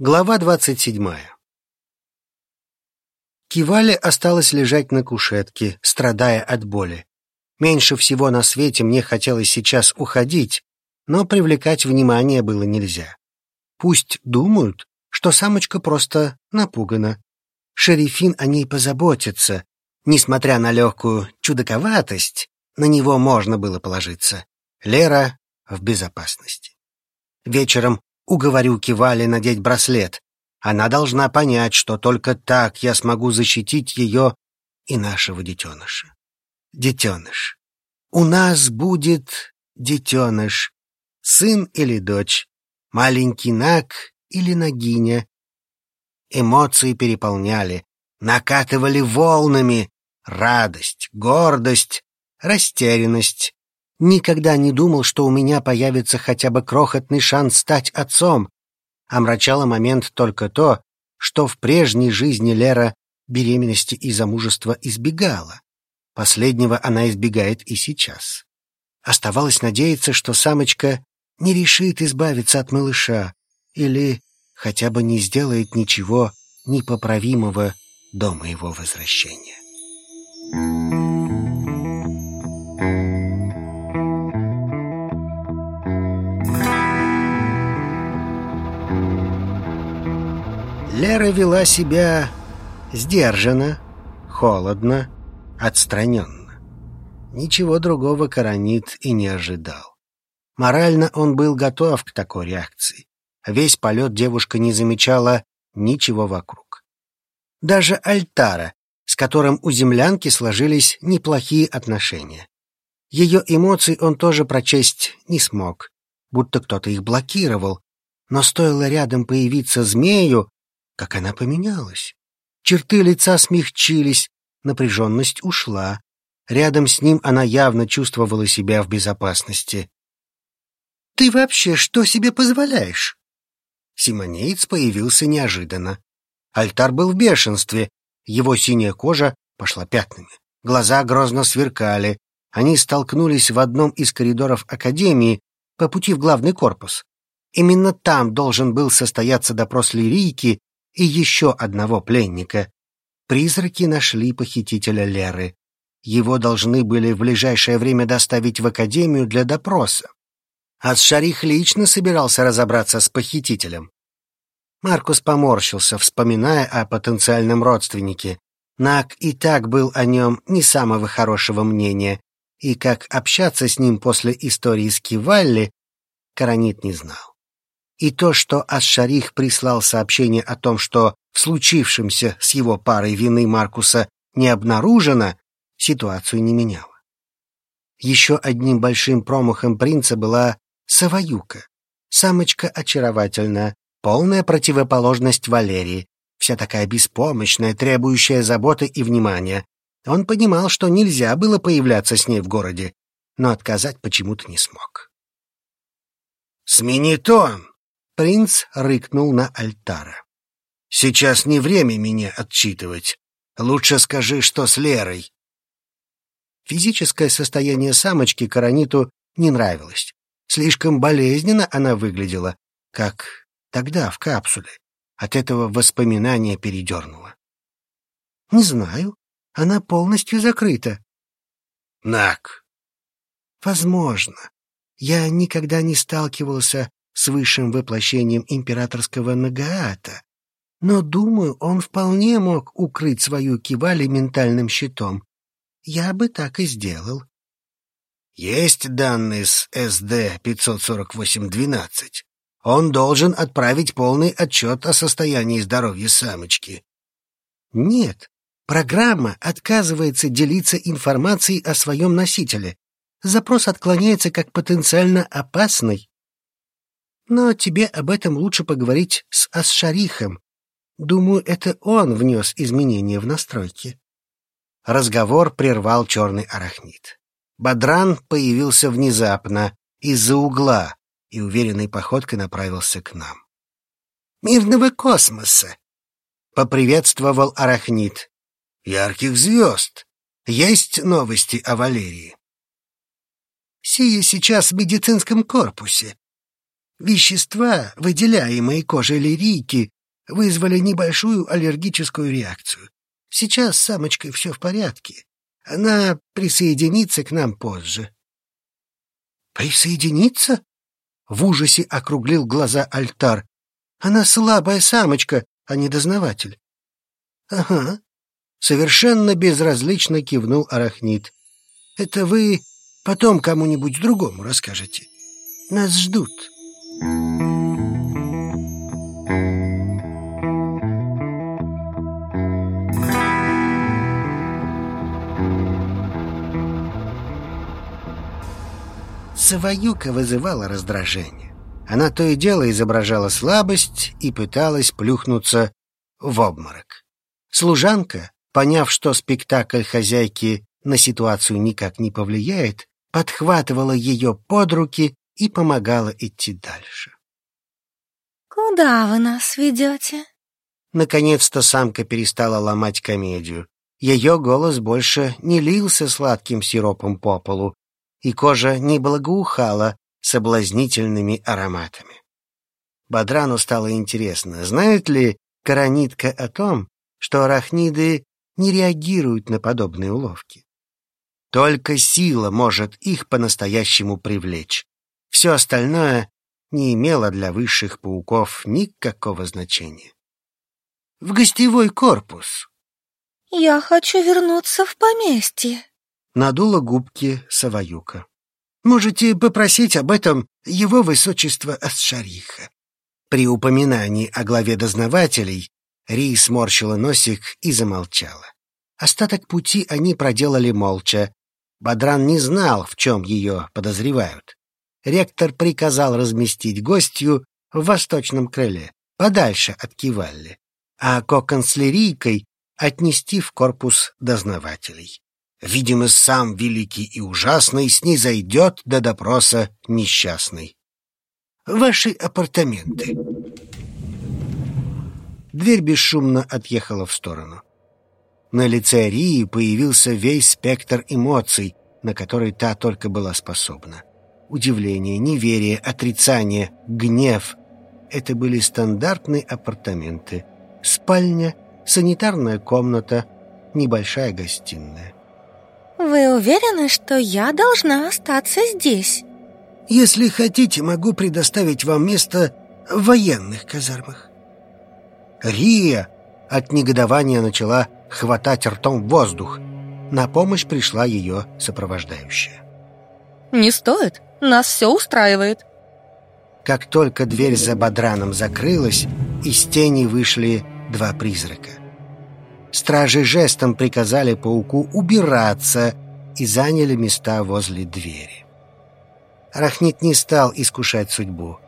Глава двадцать седьмая Кивале осталось лежать на кушетке, страдая от боли. Меньше всего на свете мне хотелось сейчас уходить, но привлекать внимание было нельзя. Пусть думают, что самочка просто напугана. Шерифин о ней позаботится. Несмотря на легкую чудаковатость, на него можно было положиться. Лера в безопасности. Вечером уговорю Кивали надеть браслет. Она должна понять, что только так я смогу защитить ее и нашего детеныша. Детеныш. У нас будет детеныш. Сын или дочь. Маленький Наг или Нагиня. Эмоции переполняли, накатывали волнами. Радость, гордость, растерянность, Никогда не думал, что у меня появится хотя бы крохотный шанс стать отцом. Омрачало момент только то, что в прежней жизни Лера беременности и замужества избегала. Последнего она избегает и сейчас. Оставалось надеяться, что самочка не решит избавиться от малыша или хотя бы не сделает ничего непоправимого до моего возвращения. Лера вела себя сдержанно, холодно, отстраненно. Ничего другого Коронит и не ожидал. Морально он был готов к такой реакции. Весь полет девушка не замечала ничего вокруг. Даже Альтара, с которым у землянки сложились неплохие отношения. Ее эмоции он тоже прочесть не смог, будто кто-то их блокировал, но стоило рядом появиться змею, как она поменялась. Черты лица смягчились, напряженность ушла. Рядом с ним она явно чувствовала себя в безопасности. «Ты вообще что себе позволяешь?» Симонеец появился неожиданно. Альтар был в бешенстве, его синяя кожа пошла пятнами. Глаза грозно сверкали. Они столкнулись в одном из коридоров Академии по пути в главный корпус. Именно там должен был состояться допрос Лирийки и еще одного пленника. Призраки нашли похитителя Леры. Его должны были в ближайшее время доставить в академию для допроса. Ас-Шарих лично собирался разобраться с похитителем. Маркус поморщился, вспоминая о потенциальном родственнике. Нак и так был о нем не самого хорошего мнения, и как общаться с ним после истории с Кивалли, Каранит не знал. И то, что Аш-Шарих прислал сообщение о том, что в случившемся с его парой вины Маркуса не обнаружено, ситуацию не меняло. Еще одним большим промахом принца была Саваюка. Самочка очаровательная, полная противоположность Валерии, вся такая беспомощная, требующая заботы и внимания. Он понимал, что нельзя было появляться с ней в городе, но отказать почему-то не смог. «Смени тон!» Принц рыкнул на Альтара. «Сейчас не время меня отчитывать. Лучше скажи, что с Лерой». Физическое состояние самочки Караниту не нравилось. Слишком болезненно она выглядела, как тогда в капсуле. От этого воспоминания передернуло. «Не знаю. Она полностью закрыта». «Нак». «Возможно. Я никогда не сталкивался с высшим воплощением императорского Нагаата, но, думаю, он вполне мог укрыть свою кивали ментальным щитом. Я бы так и сделал. Есть данные с СД-548-12. Он должен отправить полный отчет о состоянии здоровья самочки. Нет, программа отказывается делиться информацией о своем носителе. Запрос отклоняется как потенциально опасный но тебе об этом лучше поговорить с Асшарихом. Думаю, это он внес изменения в настройки. Разговор прервал черный арахнит. Бадран появился внезапно, из-за угла, и уверенной походкой направился к нам. «Мирного космоса!» — поприветствовал арахнит. «Ярких звезд! Есть новости о Валерии?» «Сия сейчас в медицинском корпусе. Вещества, выделяемые кожей лирики, вызвали небольшую аллергическую реакцию. Сейчас с самочкой все в порядке. Она присоединится к нам позже. Присоединиться? В ужасе округлил глаза Альтар. Она слабая самочка, а не дознаватель. Ага. Совершенно безразлично кивнул Арахнит. Это вы потом кому-нибудь другому расскажете. Нас ждут. Саваюка вызывала раздражение. Она то и дело изображала слабость и пыталась плюхнуться в обморок. Служанка, поняв, что спектакль хозяйки на ситуацию никак не повлияет, подхватывала ее под руки и помогала идти дальше. «Куда вы нас ведете?» Наконец-то самка перестала ломать комедию. Ее голос больше не лился сладким сиропом по полу, и кожа не благоухала соблазнительными ароматами. Бадрану стало интересно, знает ли Каранитка о том, что арахниды не реагируют на подобные уловки. Только сила может их по-настоящему привлечь. Все остальное не имело для высших пауков никакого значения. В гостевой корпус. «Я хочу вернуться в поместье», надула губки Саваюка. «Можете попросить об этом его высочество Асшариха». При упоминании о главе дознавателей Ри сморщила носик и замолчала. Остаток пути они проделали молча. Бадран не знал, в чем ее подозревают. Ректор приказал разместить гостью в восточном крыле, подальше от Кивалли, а кокон с лирийкой отнести в корпус дознавателей. Видимо, сам великий и ужасный снизойдет до допроса несчастный. Ваши апартаменты. Дверь бесшумно отъехала в сторону. На лице Рии появился весь спектр эмоций, на который та только была способна. Удивление, неверие, отрицание, гнев — это были стандартные апартаменты. Спальня, санитарная комната, небольшая гостиная. Вы уверены, что я должна остаться здесь? Если хотите, могу предоставить вам место в военных казармах. Рия от негодования начала хватать ртом воздух. На помощь пришла ее сопровождающая. Не стоит, нас все устраивает. Как только дверь за Бадраном закрылась, из тени вышли два призрака. Стражи жестом приказали пауку убираться и заняли места возле двери. Рахнит не стал искушать судьбу.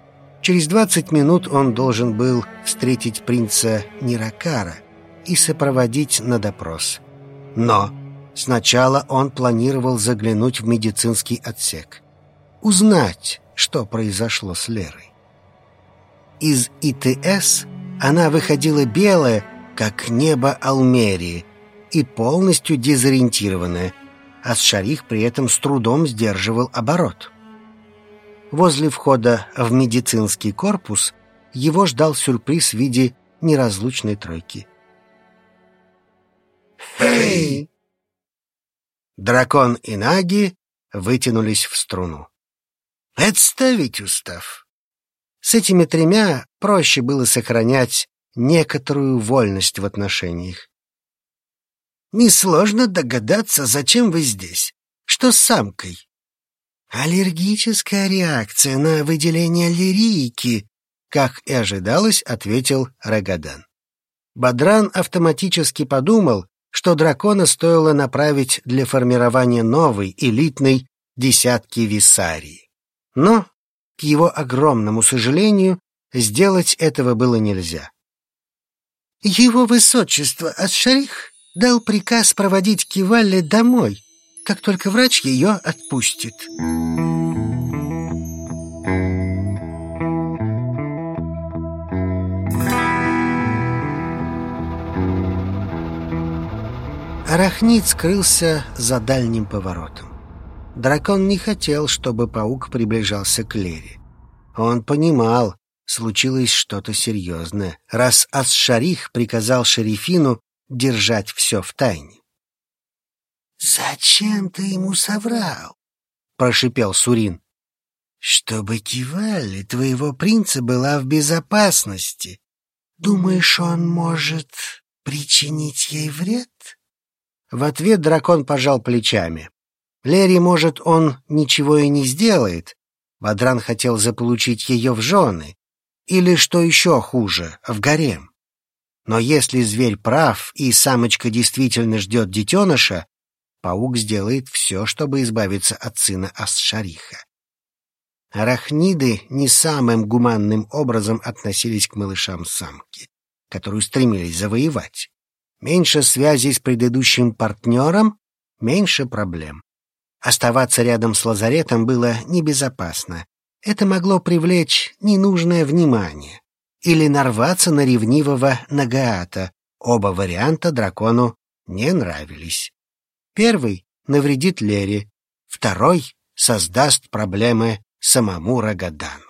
Через двадцать минут он должен был встретить принца Ниракара и сопроводить на допрос. Но сначала он планировал заглянуть в медицинский отсек. Узнать, что произошло с Лерой. Из ИТС она выходила белая, как небо Алмерии, и полностью дезориентированная, а Шарих при этом с трудом сдерживал оборот. Возле входа в медицинский корпус его ждал сюрприз в виде неразлучной тройки. «Хей!» Дракон и Наги вытянулись в струну. «Отставить устав!» С этими тремя проще было сохранять некоторую вольность в отношениях. Несложно догадаться, зачем вы здесь. Что с самкой? Аллергическая реакция на выделение лирийки, как и ожидалось, ответил Рагадан. Бадран автоматически подумал, что дракона стоило направить для формирования новой, элитной десятки висарии. Но, к его огромному сожалению, сделать этого было нельзя. Его высочество Ас-Шарих дал приказ проводить Кивалли домой, как только врач ее отпустит. Арахнит скрылся за дальним поворотом. Дракон не хотел, чтобы паук приближался к Лере. Он понимал, случилось что-то серьезное, раз Ас-Шарих приказал шерифину держать все в тайне. «Зачем ты ему соврал?» — прошипел Сурин. «Чтобы Кивали, твоего принца, была в безопасности. Думаешь, он может причинить ей вред?» В ответ дракон пожал плечами. Лерри, может, он ничего и не сделает. Бадран хотел заполучить ее в жены. Или, что еще хуже, в гарем. Но если зверь прав и самочка действительно ждет детеныша, паук сделает все, чтобы избавиться от сына Асшариха. Арахниды не самым гуманным образом относились к малышам самки, которую стремились завоевать. Меньше связей с предыдущим партнером, меньше проблем. Оставаться рядом с лазаретом было небезопасно. Это могло привлечь ненужное внимание или нарваться на ревнивого Нагаата. Оба варианта дракону не нравились. Первый навредит Лере, второй создаст проблемы самому Рагадану.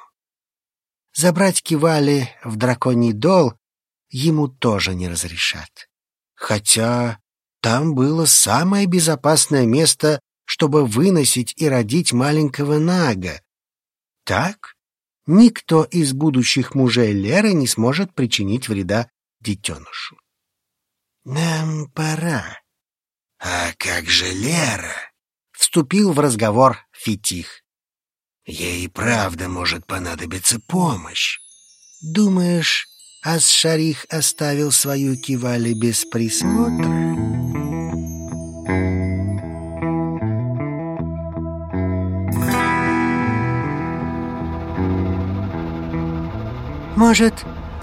Забрать Кивали в драконий дол ему тоже не разрешат. Хотя там было самое безопасное место, чтобы выносить и родить маленького Нага. Так никто из будущих мужей Леры не сможет причинить вреда детенышу. «Нам пора». «А как же Лера?» — вступил в разговор Фитих. «Ей правда может понадобиться помощь. Думаешь, Ас-Шарих оставил свою кивали без присмотра?» Может,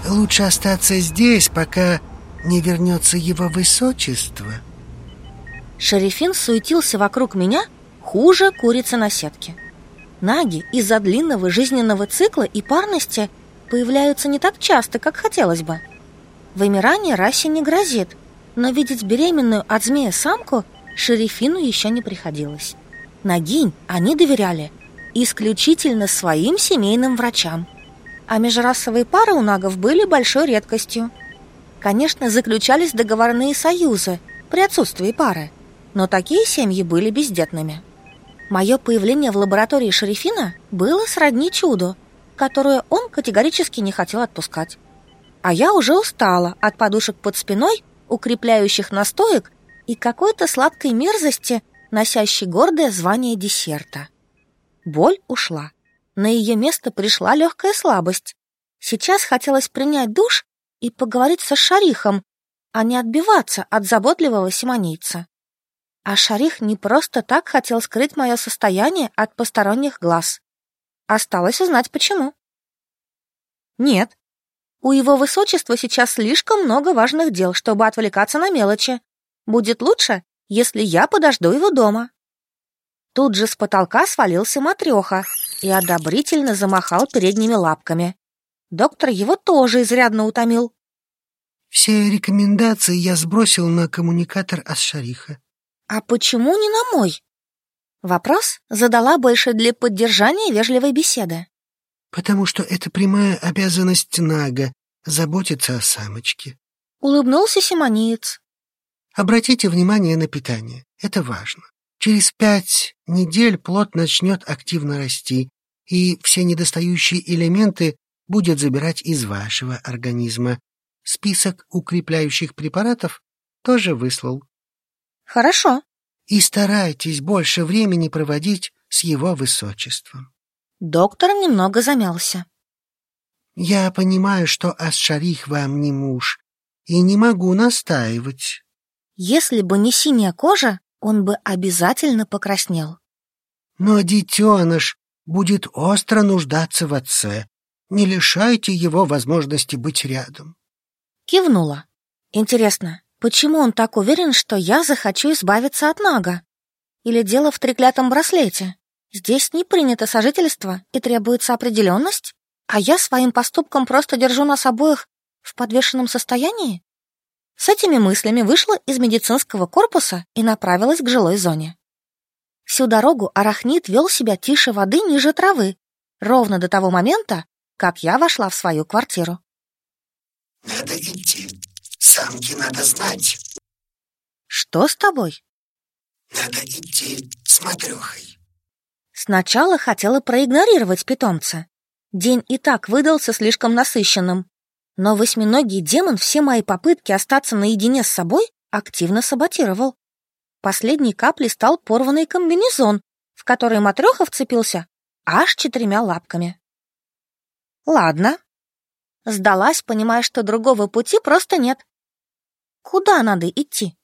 лучше остаться здесь, пока не вернется его высочество?» Шерифин суетился вокруг меня хуже курицы на сетке. Наги из-за длинного жизненного цикла и парности появляются не так часто, как хотелось бы. Вымирание расе не грозит, но видеть беременную от змея самку Шерифину еще не приходилось. Нагинь они доверяли исключительно своим семейным врачам – а межрасовые пары у нагов были большой редкостью. Конечно, заключались договорные союзы при отсутствии пары, но такие семьи были бездетными. Мое появление в лаборатории Шерифина было сродни чуду, которое он категорически не хотел отпускать. А я уже устала от подушек под спиной, укрепляющих настоек и какой-то сладкой мерзости, носящей гордое звание десерта. Боль ушла. На ее место пришла легкая слабость. Сейчас хотелось принять душ и поговорить со Шарихом, а не отбиваться от заботливого симонийца. А Шарих не просто так хотел скрыть мое состояние от посторонних глаз. Осталось узнать, почему. Нет, у его высочества сейчас слишком много важных дел, чтобы отвлекаться на мелочи. Будет лучше, если я подожду его дома. Тут же с потолка свалился матреха и одобрительно замахал передними лапками. Доктор его тоже изрядно утомил. «Все рекомендации я сбросил на коммуникатор Ас-Шариха». «А почему не на мой?» Вопрос задала больше для поддержания вежливой беседы. «Потому что это прямая обязанность Нага — заботиться о самочке». Улыбнулся Симониец. «Обратите внимание на питание. Это важно. Через пять недель плод начнет активно расти, и все недостающие элементы будет забирать из вашего организма. Список укрепляющих препаратов тоже выслал. Хорошо. И старайтесь больше времени проводить с его высочеством. Доктор немного замялся. Я понимаю, что Асшарих вам не муж, и не могу настаивать. Если бы не синяя кожа, он бы обязательно покраснел. Но детеныш будет остро нуждаться в отце. Не лишайте его возможности быть рядом. Кивнула. Интересно, почему он так уверен, что я захочу избавиться от Нага? Или дело в треклятом браслете? Здесь не принято сожительство и требуется определенность, а я своим поступком просто держу нас обоих в подвешенном состоянии? С этими мыслями вышла из медицинского корпуса и направилась к жилой зоне. Всю дорогу арахнит вел себя тише воды ниже травы, ровно до того момента, как я вошла в свою квартиру. «Надо идти. Самки надо знать». «Что с тобой?» «Надо идти с матрёхой». Сначала хотела проигнорировать питомца. День и так выдался слишком насыщенным. Но восьминогий демон все мои попытки остаться наедине с собой активно саботировал. Последней каплей стал порванный комбинезон, в который матреха вцепился аж четырьмя лапками. Ладно. Сдалась, понимая, что другого пути просто нет. Куда надо идти?